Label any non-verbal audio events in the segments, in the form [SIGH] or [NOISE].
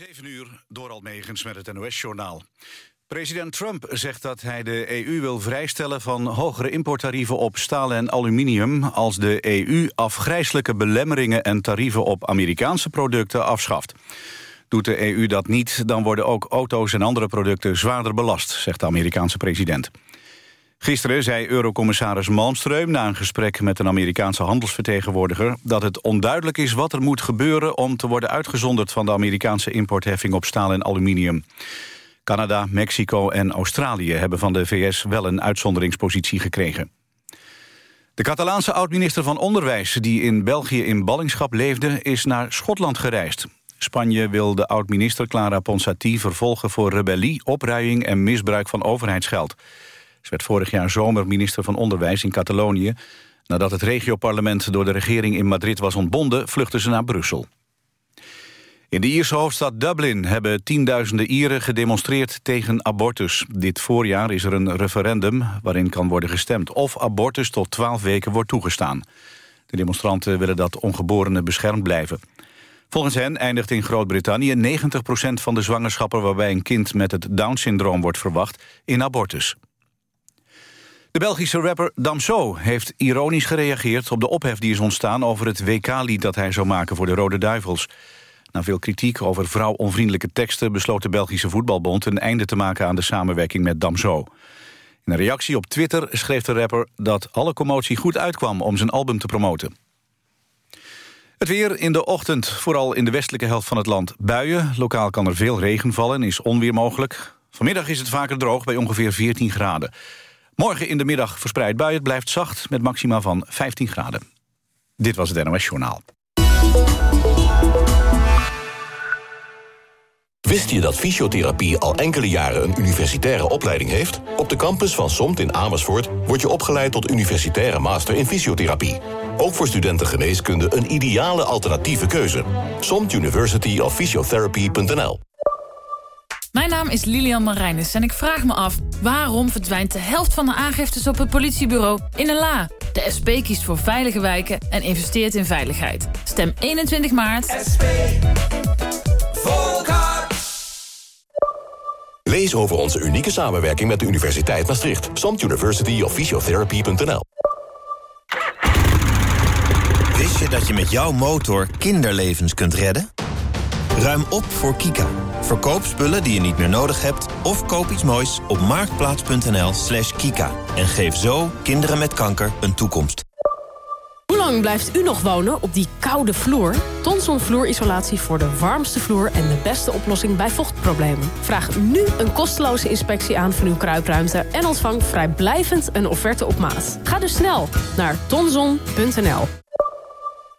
7 uur, door Almegens met het NOS-journaal. President Trump zegt dat hij de EU wil vrijstellen van hogere importtarieven op staal en aluminium als de EU afgrijselijke belemmeringen en tarieven op Amerikaanse producten afschaft. Doet de EU dat niet, dan worden ook auto's en andere producten zwaarder belast, zegt de Amerikaanse president. Gisteren zei Eurocommissaris Malmström na een gesprek met een Amerikaanse handelsvertegenwoordiger dat het onduidelijk is wat er moet gebeuren om te worden uitgezonderd van de Amerikaanse importheffing op staal en aluminium. Canada, Mexico en Australië hebben van de VS wel een uitzonderingspositie gekregen. De Catalaanse oud-minister van Onderwijs, die in België in ballingschap leefde, is naar Schotland gereisd. Spanje wil de oud-minister Clara Ponsati vervolgen voor rebellie, opruiing en misbruik van overheidsgeld. Ze werd vorig jaar zomer minister van Onderwijs in Catalonië. Nadat het regioparlement door de regering in Madrid was ontbonden... vluchtte ze naar Brussel. In de Ierse hoofdstad Dublin hebben tienduizenden Ieren gedemonstreerd tegen abortus. Dit voorjaar is er een referendum waarin kan worden gestemd... of abortus tot 12 weken wordt toegestaan. De demonstranten willen dat ongeborenen beschermd blijven. Volgens hen eindigt in Groot-Brittannië 90% van de zwangerschappen... waarbij een kind met het Down-syndroom wordt verwacht in abortus. De Belgische rapper Damso heeft ironisch gereageerd op de ophef die is ontstaan over het WK-lied dat hij zou maken voor de Rode Duivels. Na veel kritiek over vrouwonvriendelijke teksten besloot de Belgische Voetbalbond een einde te maken aan de samenwerking met Damso. In een reactie op Twitter schreef de rapper dat alle commotie goed uitkwam om zijn album te promoten. Het weer in de ochtend, vooral in de westelijke helft van het land. Buien, lokaal kan er veel regen vallen en is onweer mogelijk. Vanmiddag is het vaker droog bij ongeveer 14 graden. Morgen in de middag verspreid buien. Het blijft zacht met maxima van 15 graden. Dit was het NOS Journaal. Wist je dat fysiotherapie al enkele jaren een universitaire opleiding heeft? Op de campus van SOMT in Amersfoort word je opgeleid tot universitaire master in fysiotherapie. Ook voor studenten geneeskunde een ideale alternatieve keuze. SOMT University of mijn naam is Lilian Marijnis en ik vraag me af... waarom verdwijnt de helft van de aangiftes op het politiebureau in een la? De SP kiest voor veilige wijken en investeert in veiligheid. Stem 21 maart. SP. Lees over onze unieke samenwerking met de Universiteit Maastricht. Samt University of Physiotherapy.nl Wist je dat je met jouw motor kinderlevens kunt redden? Ruim op voor Kika. Verkoop spullen die je niet meer nodig hebt... of koop iets moois op marktplaats.nl slash kika. En geef zo kinderen met kanker een toekomst. Hoe lang blijft u nog wonen op die koude vloer? Tonson vloerisolatie voor de warmste vloer en de beste oplossing bij vochtproblemen. Vraag nu een kosteloze inspectie aan van uw kruipruimte... en ontvang vrijblijvend een offerte op maat. Ga dus snel naar tonson.nl.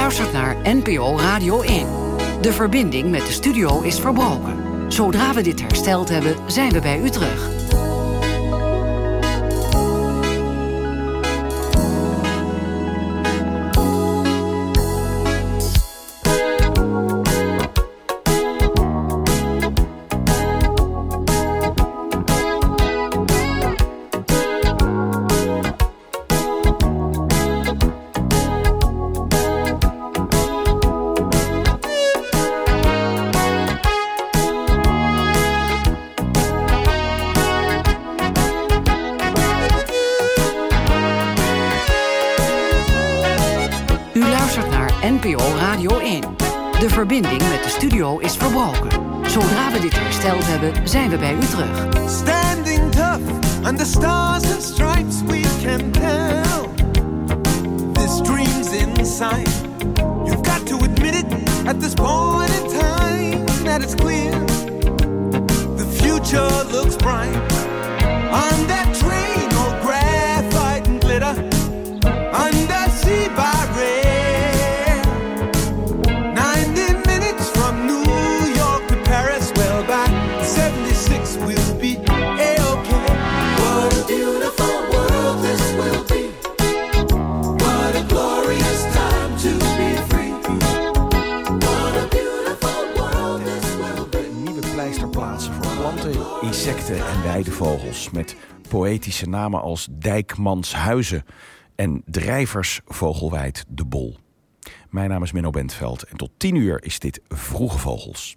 Luistert naar NPO Radio 1. De verbinding met de studio is verbroken. Zodra we dit hersteld hebben, zijn we bij u terug. is verbroken. Zodra we dit hersteld hebben, zijn we bij u terug. Standing tough under stars and stripes we can tell. This dream's inside. You've got to admit it at this point in time that it's clear. The future looks bright. On that insecten en weidevogels... met poëtische namen als Dijkmanshuizen en Drijversvogelwijd de Bol. Mijn naam is Menno Bentveld en tot 10 uur is dit Vroege Vogels.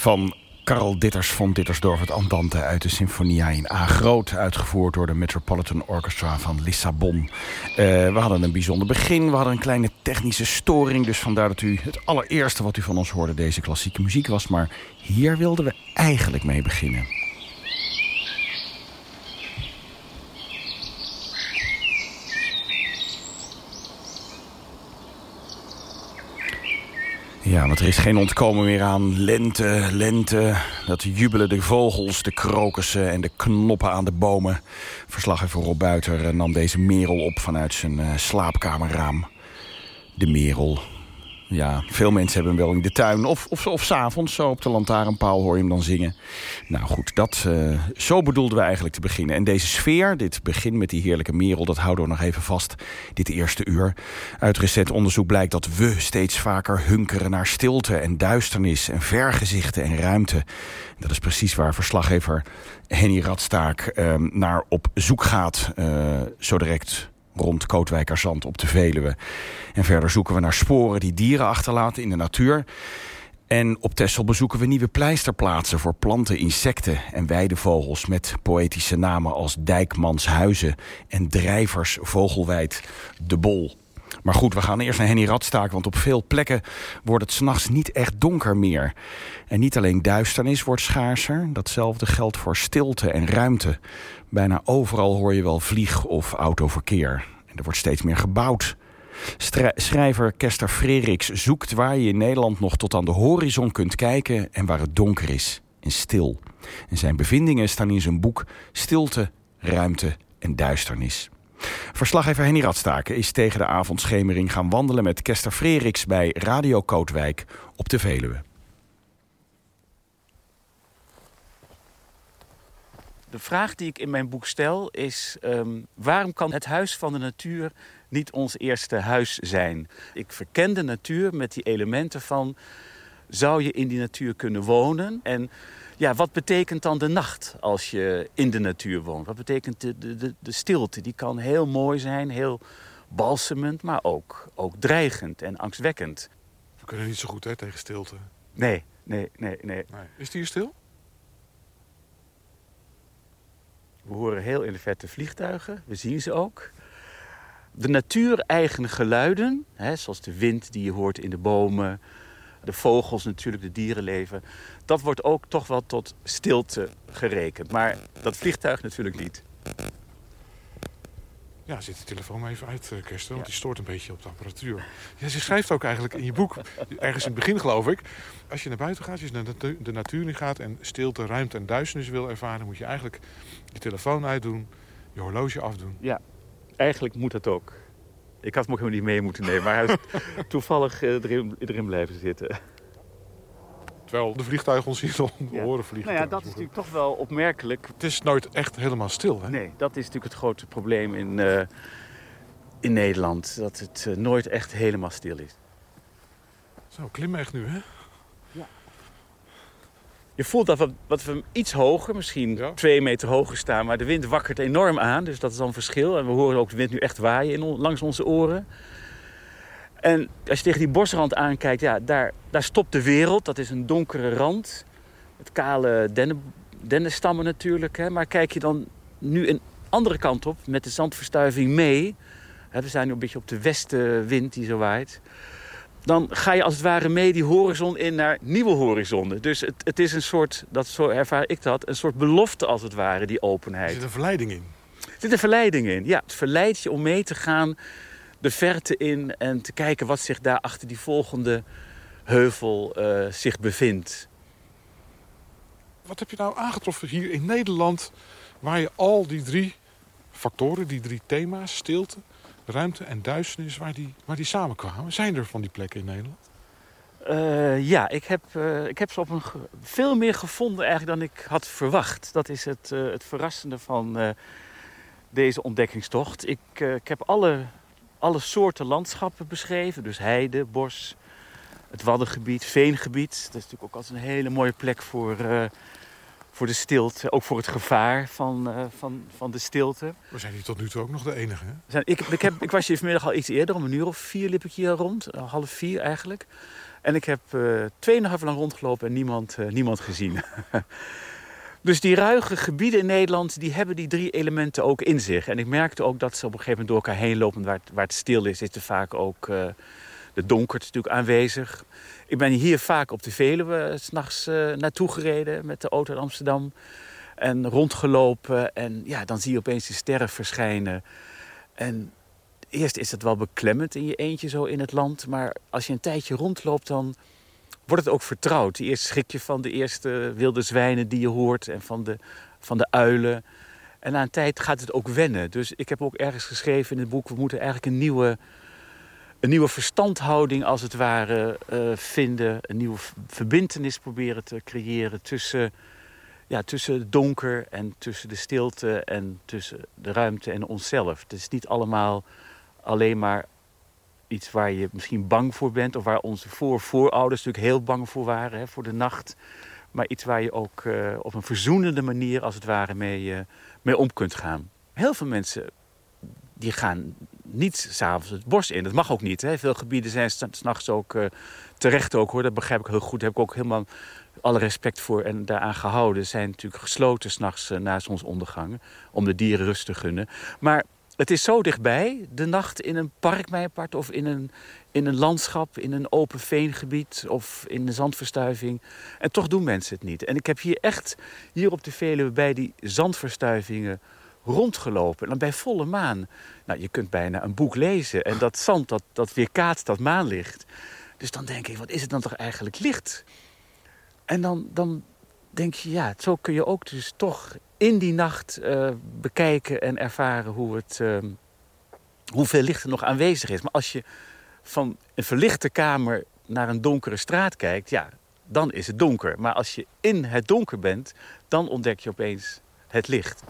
Van Karel Ditters van Dittersdorf het Andante uit de Sinfonia in A groot, uitgevoerd door de Metropolitan Orchestra van Lissabon. Uh, we hadden een bijzonder begin, we hadden een kleine technische storing, dus vandaar dat u het allereerste wat u van ons hoorde deze klassieke muziek was, maar hier wilden we eigenlijk mee beginnen. Ja, want er is geen ontkomen meer aan lente, lente. Dat jubelen de vogels, de krokussen en de knoppen aan de bomen. Verslaggever Rob Buiter eh, nam deze merel op vanuit zijn uh, slaapkamerraam. De merel, ja, veel mensen hebben hem wel in de tuin. Of, of, of s'avonds, zo op de lantaarnpaal hoor je hem dan zingen. Nou goed, dat, uh, zo bedoelden we eigenlijk te beginnen. En deze sfeer, dit begin met die heerlijke merel... dat houden we nog even vast, dit eerste uur. Uit recent onderzoek blijkt dat we steeds vaker hunkeren naar stilte... en duisternis en vergezichten en ruimte. Dat is precies waar verslaggever Henny Radstaak uh, naar op zoek gaat... Uh, zo direct rond Kootwijkerzand op de Veluwe. En verder zoeken we naar sporen die dieren achterlaten in de natuur. En op Texel bezoeken we nieuwe pleisterplaatsen voor planten, insecten en weidevogels... met poëtische namen als Dijkmanshuizen en Drijvers Vogelwijd de Bol. Maar goed, we gaan eerst naar Henny Radstaak... want op veel plekken wordt het s'nachts niet echt donker meer. En niet alleen duisternis wordt schaarser... datzelfde geldt voor stilte en ruimte. Bijna overal hoor je wel vlieg- of autoverkeer. En er wordt steeds meer gebouwd. schrijver Kester Freriks zoekt waar je in Nederland nog tot aan de horizon kunt kijken... en waar het donker is en stil. En zijn bevindingen staan in zijn boek Stilte, Ruimte en Duisternis. Verslaggever Henny Radstaken is tegen de avondschemering gaan wandelen met Kester Freriks bij Radio Kootwijk op de Veluwe. De vraag die ik in mijn boek stel is: um, waarom kan het huis van de natuur niet ons eerste huis zijn? Ik verken de natuur met die elementen van: zou je in die natuur kunnen wonen? En ja, wat betekent dan de nacht als je in de natuur woont? Wat betekent de, de, de stilte? Die kan heel mooi zijn, heel balsemend, maar ook, ook dreigend en angstwekkend. We kunnen niet zo goed hè, tegen stilte. Nee, nee, nee, nee. nee. Is het hier stil? We horen heel in de verte vliegtuigen, we zien ze ook. De natuur-eigen geluiden, hè, zoals de wind die je hoort in de bomen, de vogels natuurlijk, de dierenleven. Dat wordt ook toch wel tot stilte gerekend. Maar dat vliegtuig natuurlijk niet. Ja, zet de telefoon maar even uit, uh, Kersten, want die stoort een beetje op de apparatuur. Ja, ze schrijft ook eigenlijk in je boek, ergens in het begin geloof ik... als je naar buiten gaat, als je naar de natuur in gaat... en stilte, ruimte en duisternis wil ervaren... moet je eigenlijk je telefoon uitdoen, je horloge afdoen. Ja, eigenlijk moet dat ook. Ik had hem ook helemaal niet mee moeten nemen, maar hij is [LAUGHS] toevallig eh, erin, erin blijven zitten. Terwijl de vliegtuigen ons hier om de oren vliegen. Nou ja, dat is natuurlijk toch wel opmerkelijk. Het is nooit echt helemaal stil, hè? Nee, dat is natuurlijk het grote probleem in, uh, in Nederland. Dat het uh, nooit echt helemaal stil is. Zo, klimmen echt nu, hè? Ja. Je voelt dat we, dat we iets hoger, misschien ja. twee meter hoger staan... maar de wind wakkert enorm aan, dus dat is dan een verschil. En we horen ook de wind nu echt waaien in, langs onze oren. En als je tegen die bosrand aankijkt, ja, daar, daar stopt de wereld. Dat is een donkere rand. Met kale dennen, dennenstammen natuurlijk. Hè. Maar kijk je dan nu een andere kant op, met de zandverstuiving mee... Hè, we zijn nu een beetje op de westenwind die zo waait... dan ga je als het ware mee die horizon in naar nieuwe horizonnen. Dus het, het is een soort, dat, zo ervaar ik dat, een soort belofte als het ware, die openheid. Er zit een verleiding in. Er zit een verleiding in, ja. Het verleidt je om mee te gaan de verte in en te kijken wat zich daar achter die volgende heuvel uh, zich bevindt. Wat heb je nou aangetroffen hier in Nederland... waar je al die drie factoren, die drie thema's, stilte, ruimte en duisternis... waar die, waar die samenkwamen? Zijn er van die plekken in Nederland? Uh, ja, ik heb, uh, ik heb ze op een veel meer gevonden eigenlijk dan ik had verwacht. Dat is het, het verrassende van deze ontdekkingstocht. Ik, ik heb alle alle soorten landschappen beschreven. Dus heide, bos, het waddengebied, veengebied. Dat is natuurlijk ook altijd een hele mooie plek voor, uh, voor de stilte. Ook voor het gevaar van, uh, van, van de stilte. We zijn hier tot nu toe ook nog de enige, hè? Zijn, ik, ik, heb, ik was hier vanmiddag al iets eerder, om een uur of vier liep ik hier rond. half vier eigenlijk. En ik heb uh, tweeënhalf lang rondgelopen en niemand, niemand gezien. [LAUGHS] Dus die ruige gebieden in Nederland, die hebben die drie elementen ook in zich. En ik merkte ook dat ze op een gegeven moment door elkaar heen lopen. Waar het, waar het stil is, is er vaak ook uh, de donkerte natuurlijk aanwezig. Ik ben hier vaak op de Veluwe s'nachts uh, naartoe gereden met de auto in Amsterdam. En rondgelopen en ja, dan zie je opeens de sterren verschijnen. En eerst is het wel beklemmend in je eentje zo in het land. Maar als je een tijdje rondloopt, dan wordt het ook vertrouwd. Eerst schrik je van de eerste wilde zwijnen die je hoort en van de, van de uilen. En na een tijd gaat het ook wennen. Dus ik heb ook ergens geschreven in het boek... we moeten eigenlijk een nieuwe, een nieuwe verstandhouding als het ware uh, vinden. Een nieuwe verbindenis proberen te creëren tussen, ja, tussen het donker... en tussen de stilte en tussen de ruimte en onszelf. Het is niet allemaal alleen maar iets waar je misschien bang voor bent... of waar onze voorvoorouders natuurlijk heel bang voor waren, hè, voor de nacht. Maar iets waar je ook uh, op een verzoenende manier, als het ware, mee, uh, mee om kunt gaan. Heel veel mensen die gaan niet s'avonds het bos in. Dat mag ook niet. Hè. Veel gebieden zijn s'nachts ook uh, terecht ook hoor. Dat begrijp ik heel goed. Daar heb ik ook helemaal alle respect voor en daaraan gehouden. Zijn natuurlijk gesloten s'nachts uh, na zonsondergang. Om de dieren rust te gunnen. Maar het is zo dichtbij, de nacht in een park, of in een, in een landschap, in een open veengebied of in een zandverstuiving. En toch doen mensen het niet. En ik heb hier echt, hier op de Veluwe, bij die zandverstuivingen rondgelopen. En dan bij volle maan. Nou, je kunt bijna een boek lezen. En dat zand, dat, dat weerkaatst dat maanlicht. Dus dan denk ik, wat is het dan toch eigenlijk licht? En dan, dan denk je, ja, zo kun je ook dus toch in die nacht uh, bekijken en ervaren hoe het, uh, hoeveel licht er nog aanwezig is. Maar als je van een verlichte kamer naar een donkere straat kijkt, ja, dan is het donker. Maar als je in het donker bent, dan ontdek je opeens het licht.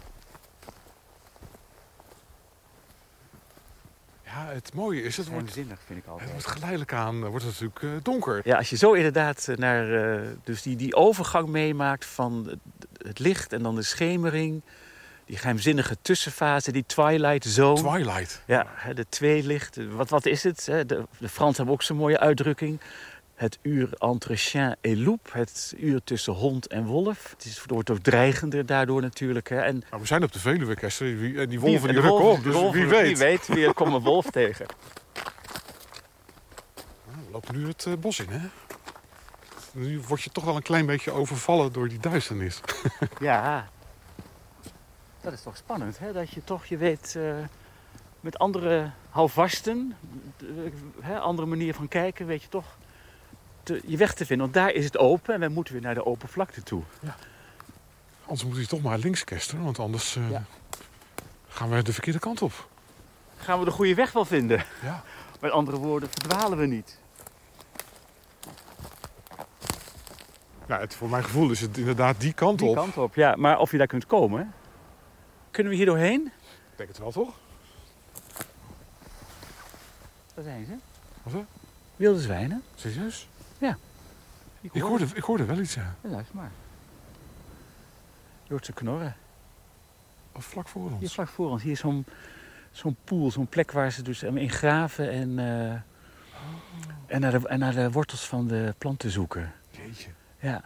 Ja, het mooie is, het wordt, vind ik altijd. het wordt geleidelijk aan, wordt het natuurlijk uh, donker. Ja, als je zo inderdaad naar, uh, dus die, die overgang meemaakt van het licht en dan de schemering. Die geheimzinnige tussenfase, die twilight zone. Twilight? Ja, de twee lichten. Wat, wat is het? De, de Fransen hebben ook zo'n mooie uitdrukking. Het uur entre chien et loup. Het uur tussen hond en wolf. Het, is, het wordt ook dreigender daardoor natuurlijk. Hè. En nou, we zijn op de Veluwe, Kester. En die wolven die rukken op. Dus wolven, wie weet. Wie weet, weer komt een wolf [LAUGHS] tegen. Nou, we lopen nu het uh, bos in, hè? Nu word je toch wel een klein beetje overvallen door die duisternis. [LAUGHS] ja, dat is toch spannend, hè? Dat je toch, je weet, uh, met andere houvasten, uh, andere manier van kijken, weet je toch te, je weg te vinden. Want daar is het open en wij moeten weer naar de open vlakte toe. Ja. Anders moet je toch maar links kesten, want anders uh, ja. gaan we de verkeerde kant op. Gaan we de goede weg wel vinden? Ja. [LAUGHS] Met andere woorden, verdwalen we niet. Ja, het, voor mijn gevoel is het inderdaad die kant die op. Die kant op, ja. Maar of je daar kunt komen... Kunnen we hier doorheen? Ik denk het wel, toch? Daar zijn ze. Wat Wilde zwijnen. Serieus? Ja. Ik, ik, hoorde, ik hoorde wel iets, ja. ja luister maar. Je hoort ze knorren. Of vlak voor ons? Hier vlak voor ons. Hier is zo'n zo'n poel, zo'n plek waar ze dus in graven en, uh, oh. en, naar de, en naar de wortels van de planten zoeken. Jeetje. Ja.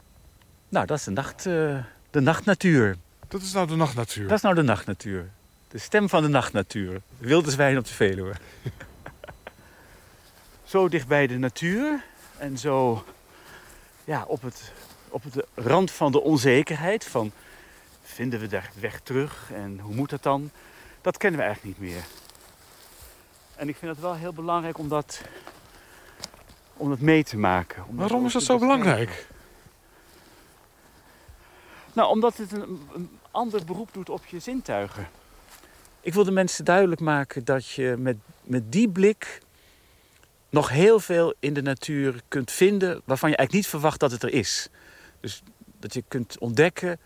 Nou, dat is de, nacht, uh, de nachtnatuur. Dat is nou de nachtnatuur? Dat is nou de nachtnatuur. De stem van de nachtnatuur. Wilde zwijn op de Veluwe. [LAUGHS] zo dicht bij de natuur en zo ja, op, het, op de rand van de onzekerheid. Van vinden we daar weg terug en hoe moet dat dan? Dat kennen we eigenlijk niet meer. En ik vind het wel heel belangrijk om dat, om dat mee te maken. Om Waarom is dat zo belangrijk? Nou, omdat het een, een ander beroep doet op je zintuigen. Ik wil de mensen duidelijk maken dat je met, met die blik nog heel veel in de natuur kunt vinden waarvan je eigenlijk niet verwacht dat het er is. Dus dat je kunt ontdekken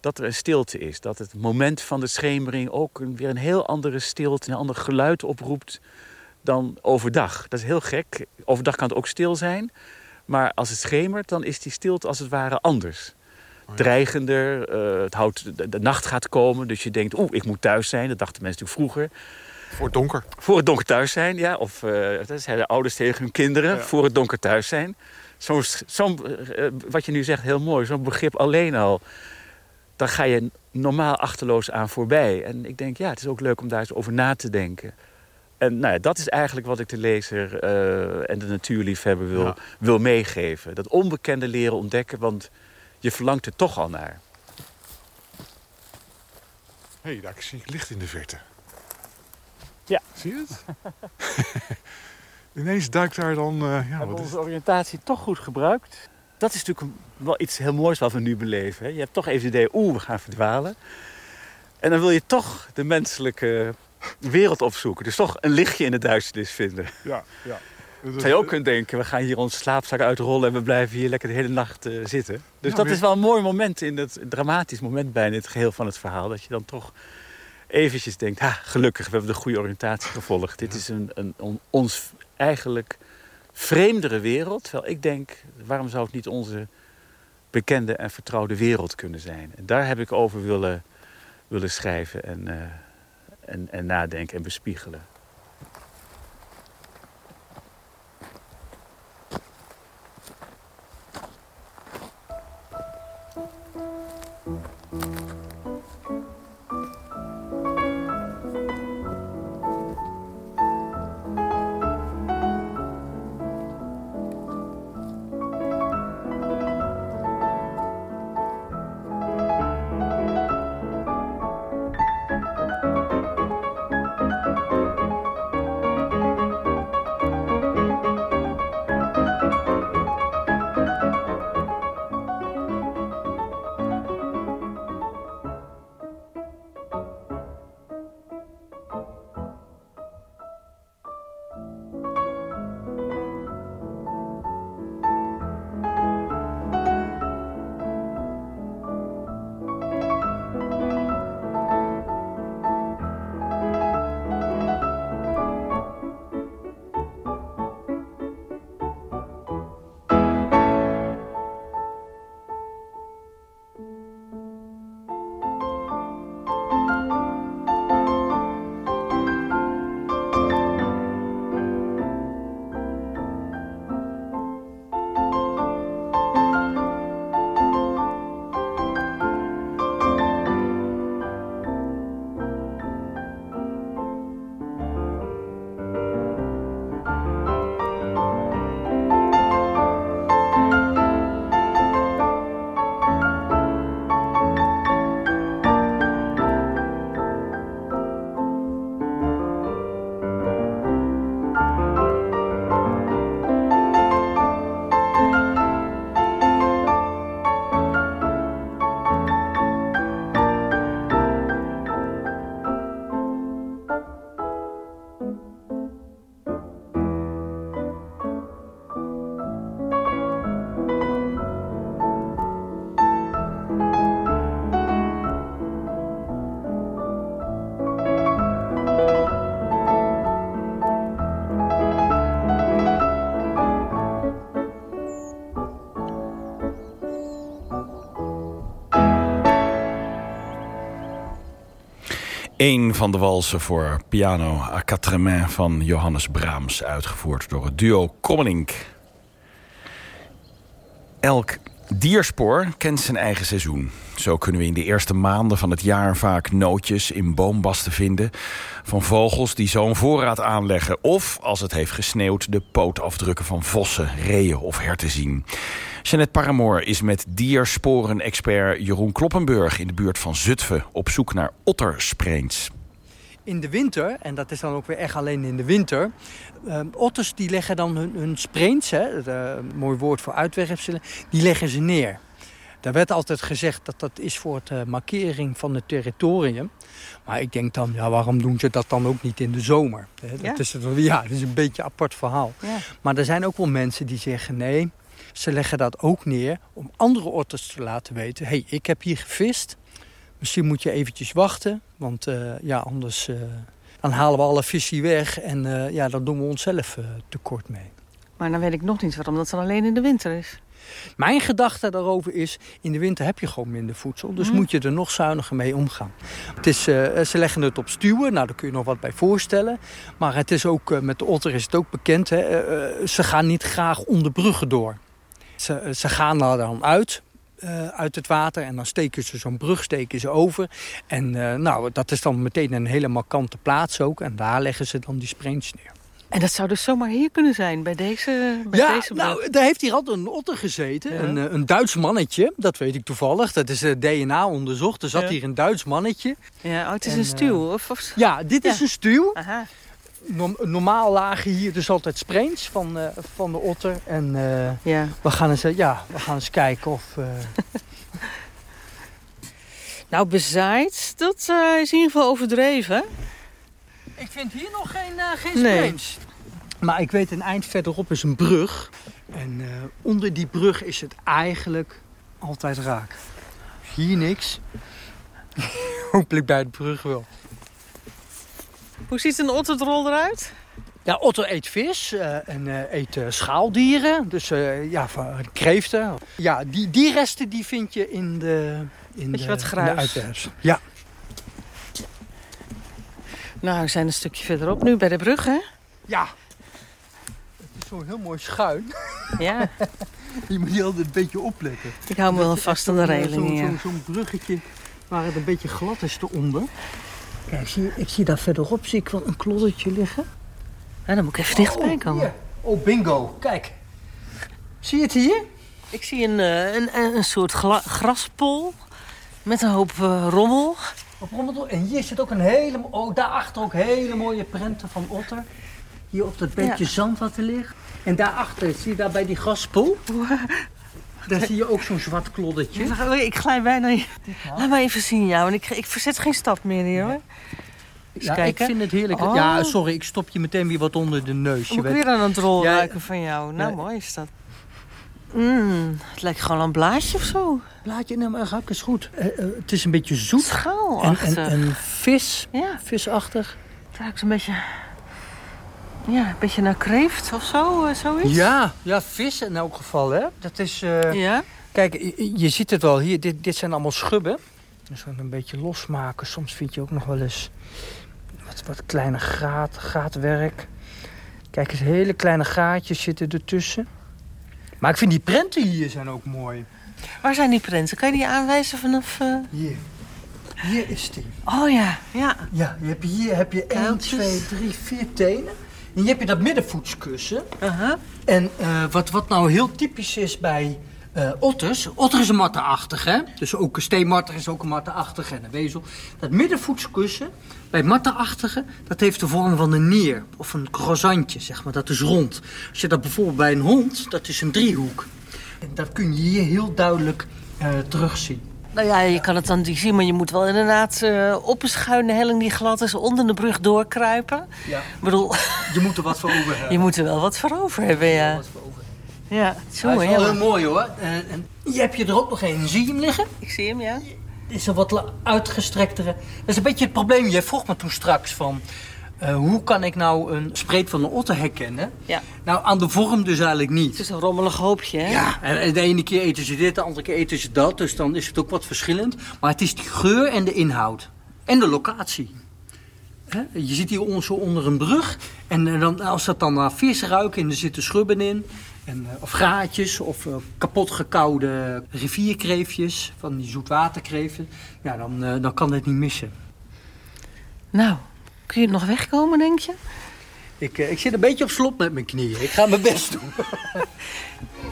dat er een stilte is. Dat het moment van de schemering ook weer een heel andere stilte, een ander geluid oproept dan overdag. Dat is heel gek. Overdag kan het ook stil zijn. Maar als het schemert, dan is die stilte als het ware anders. Oh ja. Dreigender, uh, het houdt, de, de, nacht gaat komen, dus je denkt, oeh, ik moet thuis zijn. Dat dachten mensen natuurlijk vroeger. Voor het donker. Voor het donker thuis zijn, ja. Of uh, dat zeiden ouders tegen hun kinderen, ja. voor het donker thuis zijn. Zo'n, zo uh, wat je nu zegt, heel mooi, zo'n begrip alleen al. Dan ga je normaal achterloos aan voorbij. En ik denk, ja, het is ook leuk om daar eens over na te denken. En nou ja, dat is eigenlijk wat ik de lezer uh, en de natuurliefhebber wil, ja. wil meegeven. Dat onbekende leren ontdekken, want je verlangt er toch al naar. Hé, hey, daar zie ik licht in de verte. Ja. Zie je het? [LAUGHS] Ineens duikt daar dan... Uh, ja, we hebben onze oriëntatie toch goed gebruikt. Dat is natuurlijk wel iets heel moois wat we nu beleven. Hè? Je hebt toch even het idee, oeh, we gaan verdwalen. En dan wil je toch de menselijke wereld opzoeken. Dus toch een lichtje in de duisternis vinden. Ja, ja. Dus, [LAUGHS] Zou je ook kunnen denken, we gaan hier onze slaapzak uitrollen... en we blijven hier lekker de hele nacht uh, zitten. Dus Ja, dat is wel een mooi moment, in het, een dramatisch moment bij in het geheel van het verhaal. Dat je dan toch eventjes denkt, ha, gelukkig, we hebben de goede oriëntatie gevolgd. Dit is een, een, on- ons eigenlijk vreemdere wereld. Terwijl ik denk, waarom zou het niet onze bekende en vertrouwde wereld kunnen zijn? En daar heb ik over willen, willen schrijven en, eh, en, en nadenken en bespiegelen. Eén van de walsen voor piano à quatre mains van Johannes Brahms... uitgevoerd door het duo Krommelink. Elk dierspoor kent zijn eigen seizoen. Zo kunnen we in de eerste maanden van het jaar vaak nootjes in boombasten vinden... van vogels die zo'n voorraad aanleggen... of, als het heeft gesneeuwd, de pootafdrukken van vossen, reeën of herten zien. Jeannette Paramoor is met diersporen-expert Jeroen Kloppenburg... in de buurt van Zutphen op zoek naar otterspreens. In de winter, en dat is dan ook weer echt alleen in de winter... Uh, otters die leggen dan hun, hun spreens, hè, uh, mooi woord voor uitwerpselen... die leggen ze neer. Daar werd altijd gezegd dat dat is voor de markering van het territorium. Maar ik denk dan, ja, waarom doen ze dat dan ook niet in de zomer? Dat, Ja. is, ja, dat is een beetje een apart verhaal. Ja. Maar er zijn ook wel mensen die zeggen nee, ze leggen dat ook neer om andere otters te laten weten. Hé, hey, ik heb hier gevist. Misschien moet je eventjes wachten, want eh, ja, anders eh, dan halen we alle visie weg en eh, ja, dan doen we onszelf tekort mee. Maar dan weet ik nog niet waarom dat dan alleen in de winter is. Mijn gedachte daarover is, in de winter heb je gewoon minder voedsel. Dus Mhm. moet je er nog zuiniger mee omgaan. Het is, ze leggen het op stuwen, nou daar kun je nog wat bij voorstellen. Maar het is ook, met de otter is het ook bekend, hè, ze gaan niet graag onder bruggen door. Ze, ze gaan er dan uit, eh, uit het water en dan steken ze zo'n brug steken ze over. En eh, nou, dat is dan meteen een hele markante plaats ook. En daar leggen ze dan die spreens neer. En dat zou dus zomaar hier kunnen zijn, bij deze, bij Ja, deze nou, daar heeft hier altijd een otter gezeten. Ja. Een, eh, een Duits mannetje, dat weet ik toevallig. Dat is DNA onderzocht. Er zat Ja. hier een Duits mannetje. Ja, oh, het is En, een stuw. Of, of... Ja, dit is een stuw. Aha. Norm- normaal lagen hier dus altijd spreens van, eh, van de otter. En eh, Ja. we, gaan eens, eh, ja, we gaan eens kijken of... [LAUGHS] Nou, bezaaid, dat is in ieder geval overdreven. Ik vind hier nog geen, geen Nee. spreens. Maar ik weet, een eind verderop is een brug. En onder die brug is het eigenlijk altijd raak. Hier niks. [LAUGHS] Hopelijk bij de brug wel. Hoe ziet een otterdrol eruit? Ja, otter eet vis eh, en eh, eet eh, schaaldieren. Dus ja, van kreeften. Ja, die, die resten die vind je in de, in Beetje de, wat in gruis. de uitwerpsel. Ja. Nou, we zijn een stukje verderop nu bij de brug, hè? Ja. Het is zo heel mooi schuin. Ja. [LAUGHS] Je moet hier altijd een beetje opletten. Ik hou me wel vast aan de Zo'n, reling, Zo'n ja. zo'n- zo'n bruggetje waar het een beetje glad is eronder. Kijk, zie, je- ik zie daar verderop zie ik wel een kloddetje liggen. Ja, dan moet ik even dichtbij komen. hier. Oh, bingo. Kijk. Zie je het hier? Ik zie een, eh, een, een, soort graspol met een hoop eh, rommel. En hier zit ook een hele... Oh, daarachter ook hele mooie prenten van otter. Hier op dat beetje Ja. zand wat er ligt. En daarachter, zie je daar bij die gaspoel? Daar zie je ook zo'n zwart kloddetje. Ik glij bijna... Laat maar even zien, ja, want ik, ik verzet geen stap meer hier, hoor. Eens Ja, kijken. ik vind het heerlijk. Oh. Ja, sorry, ik stop je meteen weer wat onder de neus. Je Moet ik weet- weer aan Ja, ruiken van jou? Nou, mooi is dat. Mm, het lijkt gewoon een blaadje of zo. Blaadje, nou, maar ruik is goed. Eh, eh, het is een beetje zoet. En, Schaalachtig. en, en vis, Ja. visachtig. Het ruikt een beetje... Ja, een beetje naar kreeft of zo, eh, zoiets. Ja, ja, vis in elk geval, hè. Dat is... eh, Ja? Kijk, je, je ziet het wel hier. Dit, dit zijn allemaal schubben. Dus we een beetje losmaken. Soms vind je ook nog wel eens wat, wat kleine graat, gaatwerk. Kijk eens, hele kleine gaatjes zitten ertussen. Maar ik vind die prenten hier zijn ook mooi. Waar zijn die prenten? Kan je die aanwijzen vanaf... eh, Hier. Hier is die. Oh ja, ja. Ja, je hebt hier heb je 1, Kuiltjes. 2, 3, 4 tenen. En je hebt je dat middenvoetskussen. En eh, wat, wat nou heel typisch is bij eh, otters. Otter is een mattenachtig, hè? Dus ook een steenmarter is ook een mattenachtig en een wezel. Dat middenvoetskussen bij mattenachtige, dat heeft de vorm van een nier. Of een croissantje, zeg maar. Dat is rond. Als je dat bijvoorbeeld bij een hond, dat is een driehoek. En dat kun je hier heel duidelijk eh, terugzien. Nou ja, je kan het dan niet zien, maar je moet wel inderdaad eh, op een schuine helling die glad is onder de brug doorkruipen. Ja. Ik bedoel, Je moet er wat voor over hebben. [LAUGHS] je moet er wel wat voor over hebben, ja. Wat voor over. Ja, Hij mooi, is wel heel mooi hoor. Eh, en hier heb je er ook nog een. Zie je hem liggen? Ik zie hem, ja. Is een wat uitgestrektere. Dat is een beetje het probleem. Jij vroeg me toen straks van... eh, hoe kan ik nou een spreet van een otter herkennen? Ja. Nou, aan de vorm dus eigenlijk niet. Het is een rommelig hoopje, hè? Ja, en de ene keer eten ze dit, de andere keer eten ze dat. Dus dan is het ook wat verschillend. Maar het is die geur en de inhoud. En de locatie. Hè? Je zit hier zo onder een brug. En eh, dan, als dat dan naar vis ruikt en er zitten schubben in... En, eh, of gaatjes of eh, kapot gekoude rivierkreefjes... van die zoetwaterkreefjes... Ja, dan, dan kan het niet missen. Nou, kun je nog wegkomen, denk je? Ik, eh, ik zit een beetje op slot met mijn knieën. Ik ga mijn best doen. [LAUGHS]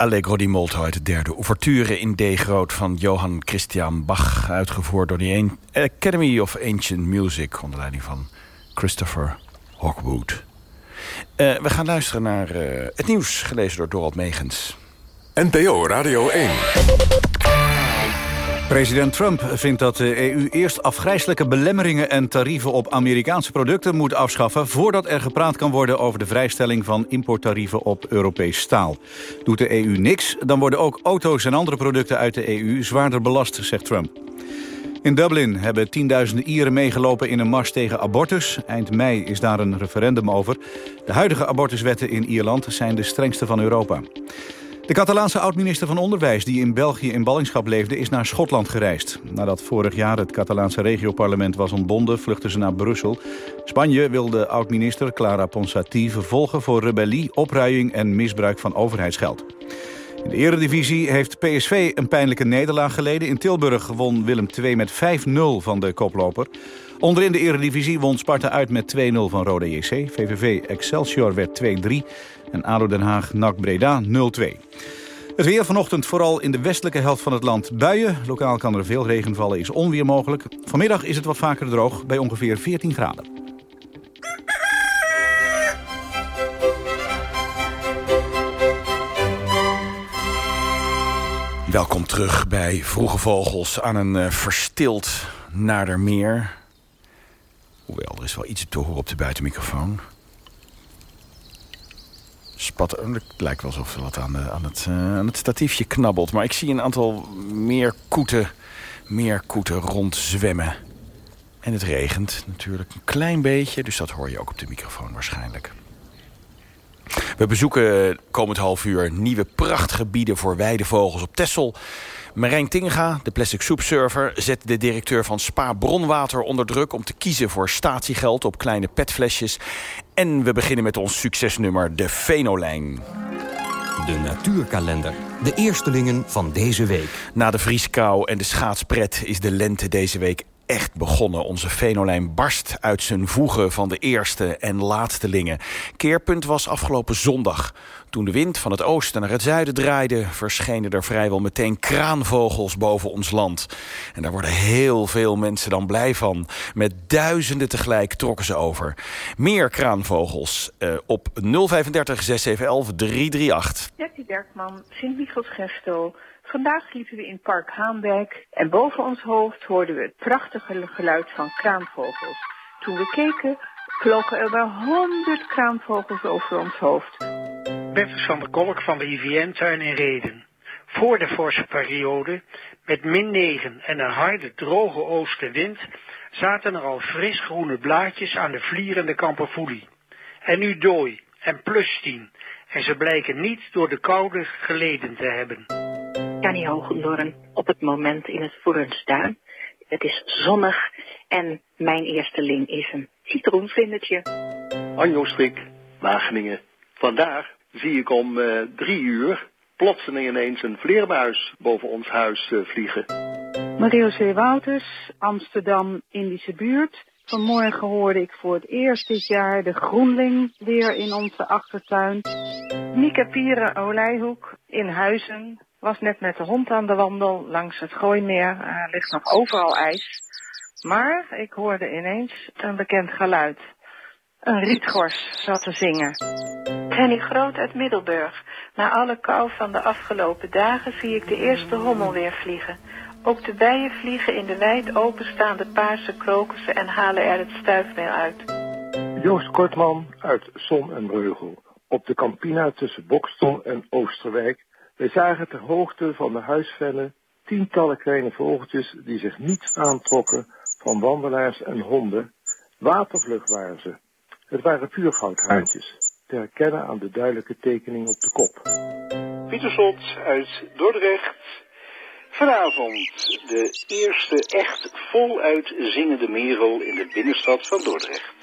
Allegro di Molto de derde ouverture in D groot van Johann Christian Bach. Uitgevoerd door de Academy of Ancient Music onder leiding van Christopher Hawkwood. Eh, we gaan luisteren naar eh, het nieuws gelezen door Dorald Megens. NPO Radio 1. President Trump vindt dat de EU eerst afgrijselijke belemmeringen en tarieven op Amerikaanse producten moet afschaffen voordat er gepraat kan worden over de vrijstelling van importtarieven op Europees staal. Doet de EU niks, dan worden ook auto's en andere producten uit de EU zwaarder belast, zegt Trump. In Dublin hebben tienduizenden Ieren meegelopen in een mars tegen abortus. Eind mei is daar een referendum over. De huidige abortuswetten in Ierland zijn de strengste van Europa. De Catalaanse oud-minister van Onderwijs, die in België in ballingschap leefde, is naar Schotland gereisd. Nadat vorig jaar het Catalaanse regioparlement was ontbonden, vluchtte ze naar Brussel. Spanje wil de oud-minister Clara Ponsati vervolgen voor rebellie, opruiing en misbruik van overheidsgeld. In de eredivisie heeft PSV een pijnlijke nederlaag geleden. In Tilburg won Willem II met 5-0 van de koploper. Onderin de eredivisie won Sparta uit met 2-0 van Rode JC. VVV Excelsior werd 2-3 en ADO Den Haag NAC Breda 0-2. Het weer vanochtend vooral in de westelijke helft van het land buien. Lokaal kan er veel regen vallen, is onweer mogelijk. Vanmiddag is het wat vaker droog, bij ongeveer 14 graden. Welkom terug bij Vroege Vogels aan een uh, verstild Nadermeer. Hoewel, er is wel iets te horen op de buitenmicrofoon. Spat, het lijkt wel alsof wat aan, aan, het, uh, aan het statiefje knabbelt. Maar ik zie een aantal meerkoeten, meerkoeten rondzwemmen. En het regent natuurlijk een klein beetje, dus dat hoor je ook op de microfoon waarschijnlijk. We bezoeken komend half uur nieuwe prachtgebieden voor weidevogels op Texel. Marijn Tinga, de plastic soepserver, zet de directeur van Spa Bronwater onder druk... om te kiezen voor statiegeld op kleine petflesjes. En we beginnen met ons succesnummer, de Venolijn. De natuurkalender. De eerstelingen van deze week. Na de vrieskou en de schaatspret is de lente deze week echt begonnen. Onze Venolijn barst uit zijn voegen van de eerste en laatstelingen. Keerpunt was afgelopen zondag. Toen de wind van het oosten naar het zuiden draaide... verschenen er vrijwel meteen kraanvogels boven ons land. En daar worden heel veel mensen dan blij van. Met duizenden tegelijk trokken ze over. Meer kraanvogels uh, op 035 6711 338. Jetty Bergman, Sint-Michels-Gestel... Vandaag liepen we in Park Haandijk en boven ons hoofd hoorden we het prachtige geluid van kraanvogels. Toen we keken, vlogen er wel honderd kraanvogels over ons hoofd. Bertus van der Kolk van de IVN-tuin in Reden. Voor de forse periode, met min 9 en een harde, droge oostenwind, zaten er al fris groene blaadjes aan de vlierende kamperfoelie. En nu dooi en plus 10. En ze blijken niet door de koude geleden te hebben. Jannie Hogendoorn op het moment in het Voerenstuin. Het is zonnig en mijn eerste ling is een citroenvlindertje. Anjo Strik, Wageningen. Vandaag zie ik om eh, drie uur plotseling ineens een vleermuis boven ons huis eh, vliegen. Mario C. Wouters, Amsterdam, Indische buurt. Vanmorgen hoorde ik voor het eerst dit jaar de groenling weer in onze achtertuin. Mieke Pieren Olijhoek in Huizen was net met de hond aan de wandel langs het Gooimeer. Er ligt nog overal ijs. Maar ik hoorde ineens een bekend geluid. Een rietgors zat te zingen. Henny Groot uit Middelburg. Na alle kou van de afgelopen dagen zie ik de eerste hommel weer vliegen. Ook de bijen vliegen in de wijd openstaande paarse krokussen en halen er het stuifmeel uit. Joost Kortman uit Zon en Breugel. Op de Campina tussen Bokstel en Oosterwijk. Wij zagen ter hoogte van de huisvennen tientallen kleine vogeltjes die zich niet aantrokken van wandelaars en honden. Watervlug waren ze. Het waren puurgoudhaantjes, te herkennen aan de duidelijke tekening op de kop. Pieter Slot uit Dordrecht. Vanavond de eerste echt voluit zingende merel in de binnenstad van Dordrecht.